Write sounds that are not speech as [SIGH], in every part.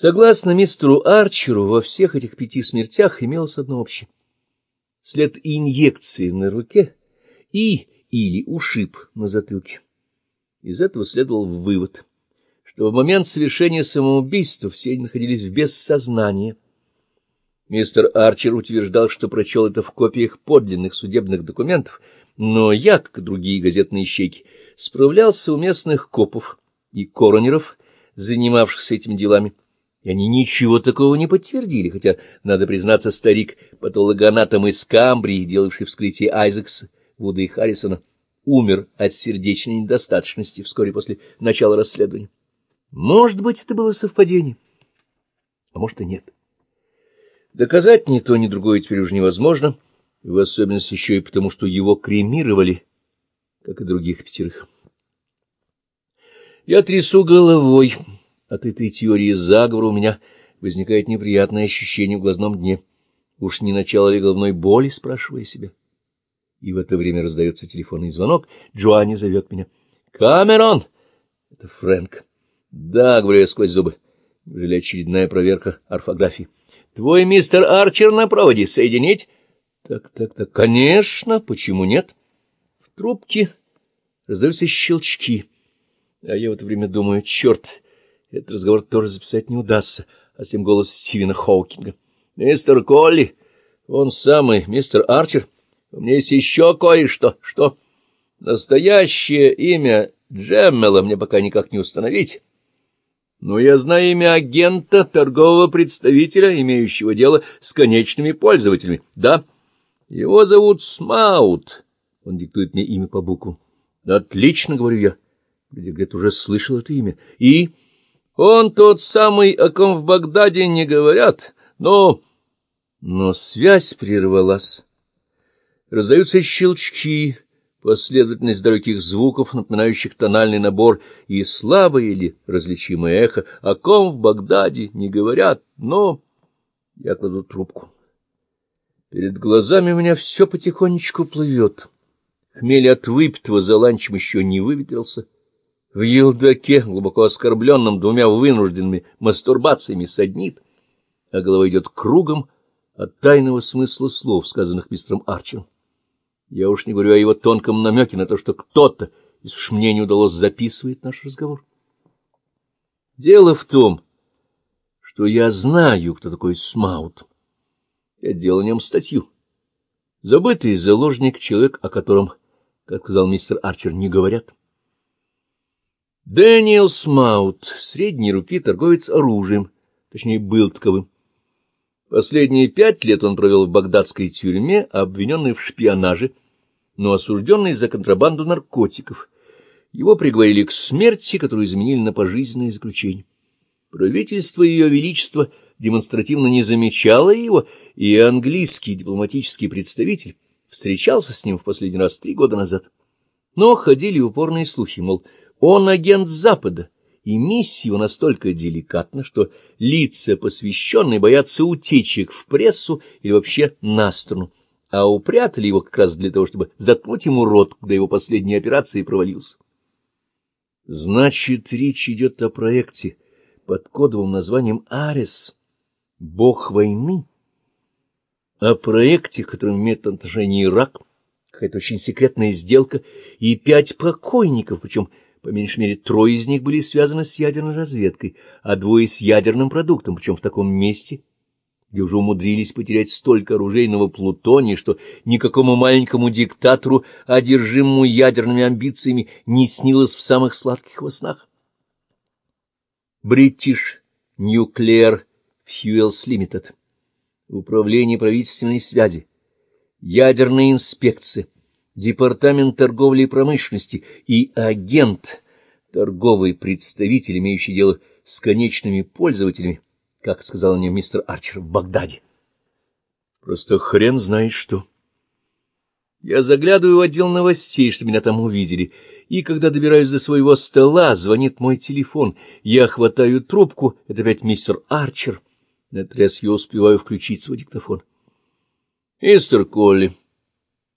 Согласно мистеру Арчеру, во всех этих пяти смертях имелось одно общее. След инъекции на руке и или ушиб на затылке. Из этого следовал вывод, что в момент совершения самоубийства все они находились в бессознании. Мистер Арчер утверждал, что прочел это в копиях подлинных судебных документов, но я, как и другие газетные щеки, справлялся у местных копов и коронеров, занимавшихся этими делами, и они ничего такого не подтвердили, хотя, надо признаться, старик патологоанатом из Камбрии, делавший вскрытие Айзекса, Вуда и Харрисона, умер от сердечной недостаточности вскоре после начала расследования. Может быть, это было совпадение, а может и нет. Доказать ни то, ни другое теперь уже невозможно, в особенности еще и потому, что его кремировали, как и других пятерых. Я трясу головой. От этой теории заговора у меня возникает неприятное ощущение в глазном дне. Уж не начало ли головной боли, спрашивая себя. И в это время раздается телефонный звонок. Джоанни зовет меня. «Камерон!» Это Фрэнк. «Да», — говорю я сквозь зубы. Неужели очередная проверка орфографии? «Твой мистер Арчер на проводе. Соединить?» «Так, так, так, конечно. Почему нет?» В трубке раздаются щелчки. А я в это время думаю, черт, этот разговор тоже записать не удастся, а с тем голос Стивена Хоукинга. «Мистер Колли, он самый, мистер Арчер, у меня есть еще кое-что, что настоящее имя Джеммела мне пока никак не установить». Но я знаю имя агента, торгового представителя, имеющего дело с конечными пользователями. Да, его зовут Смаут. Он диктует мне имя по букву. Отлично, говорю я где где-то уже слышал это имя. И он тот самый, о ком в Багдаде не говорят, но... Но связь прервалась. Раздаются щелчки, последовательность далеких звуков, напоминающих тональный набор, и слабое или различимое эхо, о ком в Багдаде не говорят, но... Я кладу трубку. Перед глазами у меня все потихонечку плывет. Хмель от выпитого за ланчем еще не выветрился. В елдаке, глубоко оскорбленном двумя вынужденными мастурбациями, саднит, а голова идет кругом от тайного смысла слов, сказанных мистером Арчером. Я уж не говорю о его тонком намеке на то, что кто-то, если уж мне не удалось, записывает наш разговор. Дело в том, что я знаю, кто такой Смаут. Я делал о нем статью. Забытый заложник, человек, о котором, как сказал мистер Арчер, не говорят. Дэниел Смаут, средней руки торговец оружием, точнее, был таковым. Последние пять лет он провел в багдадской тюрьме, обвиненный в шпионаже, но осужденный за контрабанду наркотиков. Его приговорили к смерти, которую изменили на пожизненное заключение. Правительство Ее Величества демонстративно не замечало его, и английский дипломатический представитель встречался с ним в последний раз три года назад. Но ходили упорные слухи, мол, он агент Запада, и миссия его настолько деликатна, что лица посвященные боятся утечек в прессу или вообще на страну, а упрятали его как раз для того, чтобы заткнуть ему рот, когда его последняя операция провалился. Значит, речь идет о проекте под кодовым названием «Арес» — «Бог войны», о проекте, которым имеет отношение Ирак, какая-то очень секретная сделка, и пять покойников, причем по меньшей мере, трое из них были связаны с ядерной разведкой, а двое с ядерным продуктом, причем в таком месте, где уже умудрились потерять столько оружейного плутония, что никакому маленькому диктатору, одержимому ядерными амбициями, не снилось в самых сладких во снах. British Nuclear Fuels Limited, Управление правительственной связи, ядерная инспекция, Департамент торговли и промышленности и агент, торговый представитель, имеющий дело с конечными пользователями, как сказал мне мистер Арчер в Багдаде. Просто хрен знает что. Я заглядываю в отдел новостей, что меня там увидели, и когда добираюсь до своего стола, звонит мой телефон. Я хватаю трубку, это опять мистер Арчер. На этот раз я успеваю включить свой диктофон. — Мистер Колли,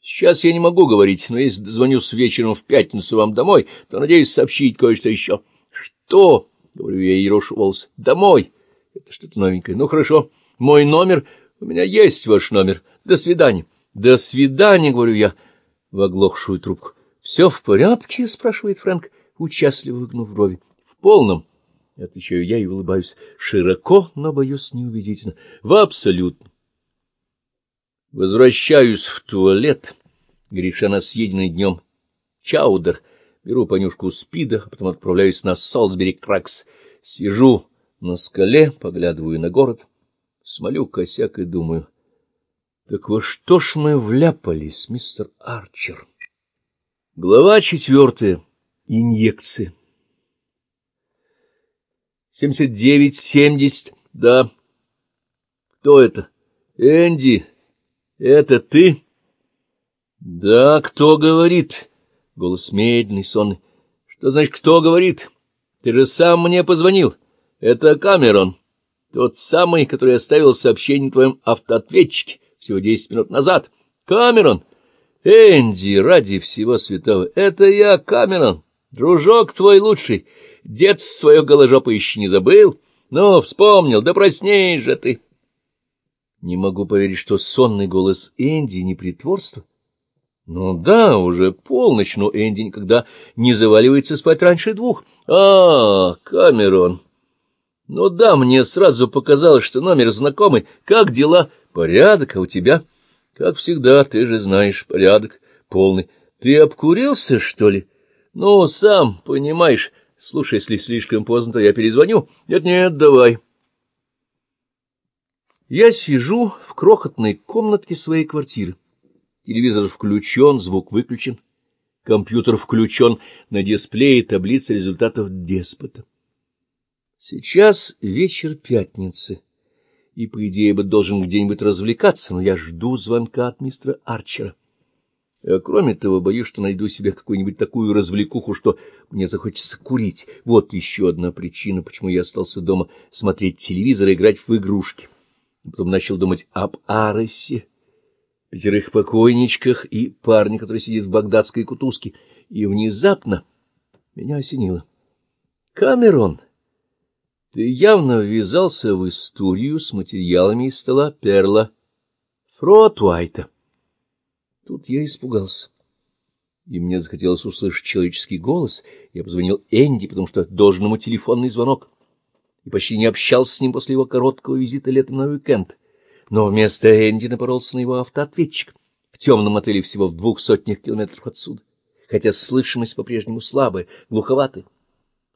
Сейчас я не могу говорить, но если звоню с вечером в пятницу вам домой, то надеюсь сообщить кое-что еще. — Что? — говорю я и рошу волосы. — Домой. Это что-то новенькое. Ну, хорошо. Мой номер... У меня есть ваш номер. До свидания. До свидания, говорю я в оглохшую трубку. — Все в порядке? — спрашивает Фрэнк, участливо выгнув брови. — В полном. — отвечаю я и улыбаюсь. Широко, но, боюсь, неубедительно. — В абсолютно. Возвращаюсь в туалет, греша на съеденный днем чаудер, беру понюшку спида, а потом отправляюсь на Солсбери Кракс. Сижу на скале, поглядываю на город, смолю косяк и думаю. Так во что ж мы вляпались, мистер Арчер? Глава четвертая. Инъекции. Семьдесят девять, семьдесят. Да. Кто это? Энди. Это ты? Да, кто говорит? Голос медленный, сонный. Что значит, кто говорит? Ты же сам мне позвонил. Это Камерон. Тот самый, который оставил сообщение твоем автоответчике всего десять минут назад. Камерон! Энди, ради всего святого, это я, Камерон, дружок твой лучший. Дед свое голожопа еще не забыл, но вспомнил, да просней же ты. Не могу поверить, что сонный голос Энди не притворство. Ну да, уже полночь, но Энди никогда не заваливается спать раньше двух. А, Камерон. Ну да, мне сразу показалось, что номер знакомый. Как дела? Порядок, а у тебя? Как всегда, ты же знаешь, порядок полный. Ты обкурился, что ли? Ну, сам понимаешь. Слушай, если слишком поздно, то я перезвоню. Нет-нет, давай. Я сижу в крохотной комнатке своей квартиры. Телевизор включен, звук выключен. Компьютер включен, на дисплее таблица результатов деспота. Сейчас вечер пятницы и, по идее, бы должен где-нибудь развлекаться, но я жду звонка от мистера Арчера. А кроме того, боюсь, что найду себе какую-нибудь такую развлекуху, что мне захочется курить. Вот еще одна причина, почему я остался дома смотреть телевизор и играть в игрушки. Потом начал думать об Аросе, пятерых покойничках и парне, который сидит в багдадской кутузке. И внезапно меня осенило. Камерон! Ты явно ввязался в историю с материалами из стола Перла Фротуайта. Тут я испугался. И мне захотелось услышать человеческий голос. Я позвонил Энди, потому что должен ему телефонный звонок. И почти не общался с ним после его короткого визита летом на уикенд. Но вместо Энди напоролся на его автоответчик в темном отеле всего в двух сотнях километров отсюда, хотя слышимость по-прежнему слабая, глуховатая.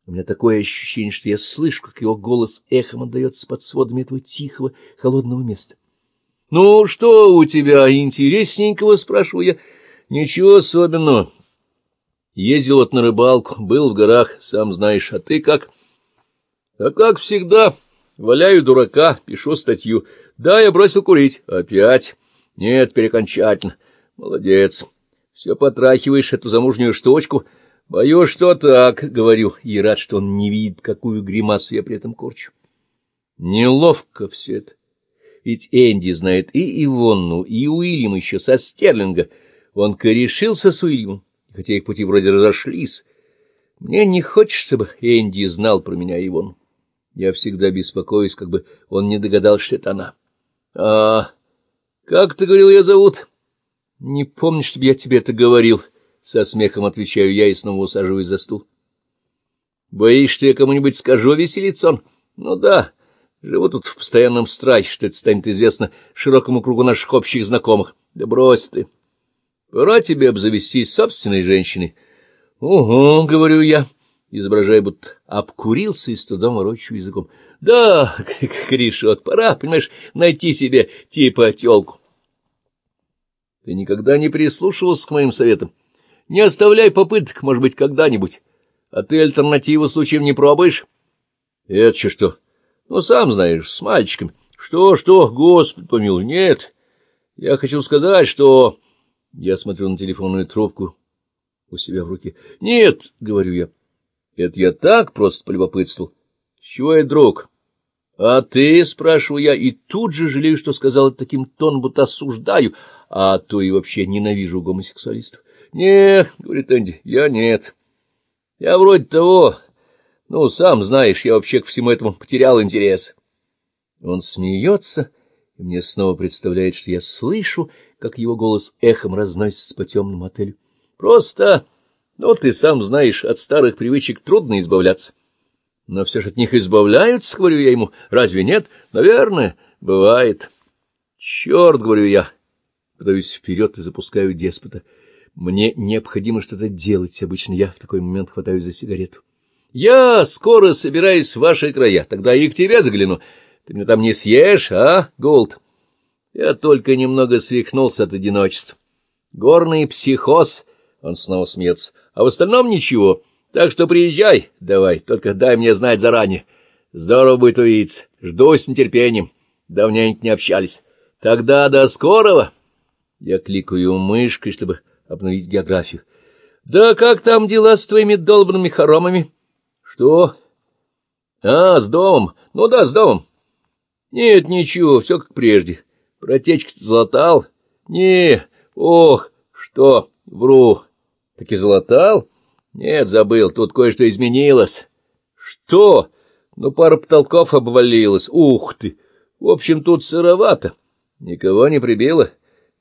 У меня такое ощущение, что я слышу, как его голос эхом отдается под сводами этого тихого, холодного места. — Ну, что у тебя интересненького? — спрашиваю я. — Ничего особенного. Ездил вот на рыбалку, был в горах, сам знаешь. А ты как? — А как всегда. Валяю дурака, пишу статью. Да, я бросил курить. Опять? Нет, перекончательно. Молодец. Все потрахиваешь эту замужнюю штучку — Боюсь, что так, — говорю, и рад, что он не видит, какую гримасу я при этом корчу. Неловко все это. Ведь Энди знает и Ивонну, и Уильям еще со Стерлинга. Он корешился с Уильямом, хотя их пути вроде разошлись. Мне не хочется, чтобы Энди знал про меня Ивонну. Я всегда беспокоюсь, как бы он не догадался, что это она. — А как ты говорил, я зовут? — Не помню, чтобы я тебе это говорил, — со смехом отвечаю я и снова усаживаюсь за стул. Боишься, что я кому-нибудь скажу, веселится Ну да, живу тут в постоянном страхе, что это станет известно широкому кругу наших общих знакомых. Да брось ты. Пора тебе обзавестись собственной женщиной. — Угу, — говорю я, изображая, будто обкурился и с трудом ворочаю языком. — Да, [LAUGHS] — корешот, пора, понимаешь, найти себе типа тёлку. — Ты никогда не прислушивался к моим советам? — не оставляй попыток, может быть, когда-нибудь. А ты альтернативу случаем не пробуешь? Это что? Ну, сам знаешь, с мальчиками. Что, что, Господи помилуй, нет. Я хочу сказать, что... Я смотрю на телефонную трубку у себя в руке. Нет, говорю я. Это я так просто полюбопытствовал. Чего я, друг? А ты, спрашиваю я, и тут же жалею, что сказал таким тоном, будто осуждаю, а то и вообще ненавижу гомосексуалистов. «Не, — говорит Энди, — я нет. Я вроде того. Ну, сам знаешь, я вообще к всему этому потерял интерес. Он смеется, и мне снова представляет, что я слышу, как его голос эхом разносится по темному отелю. Просто, ну, ты сам знаешь, от старых привычек трудно избавляться. Но все же от них избавляются, говорю я ему. Разве нет? Наверное, бывает. Черт, говорю я. Подаюсь вперед и запускаю деспота. Мне необходимо что-то делать. Обычно я в такой момент хватаюсь за сигарету. Я скоро собираюсь в ваши края. Тогда и к тебе загляну. Ты меня там не съешь, а, Голд? Я только немного свихнулся от одиночества. Горный психоз, он снова смеется, а в остальном ничего. Так что приезжай давай, только дай мне знать заранее. Здорово будет увидеться, жду с нетерпением. Давненько не общались. Тогда до скорого. Я кликаю мышкой, чтобы обновить географию. Да как там дела с твоими долбанными хоромами? Что? А, с домом. Ну да, с домом. Нет, ничего, все как прежде. Протечку-то залатал? Не, ох, что, вру. Таки залатал? Нет, забыл, тут кое-что изменилось. Что? Ну, пара потолков обвалилась. Ух ты! В общем, тут сыровато. Никого не прибило?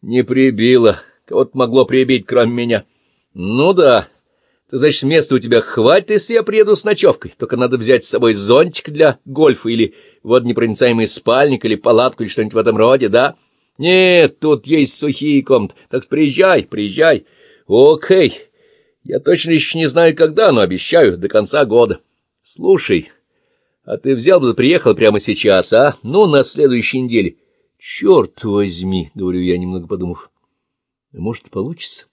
Не прибило. Кого-то могло прибить, кроме меня. Ну да. Ты, значит, места у тебя хватит, если я приеду с ночевкой. Только надо взять с собой зонтик для гольфа или водонепроницаемый спальник или палатку или что-нибудь в этом роде, да? Нет, тут есть сухие комнаты. Так приезжай, приезжай. Окей. Я точно еще не знаю, когда, но обещаю, до конца года. Слушай, а ты взял бы, приехал прямо сейчас, а? Ну, на следующей неделе. Черт возьми, — говорю я, немного подумав. Может, получится?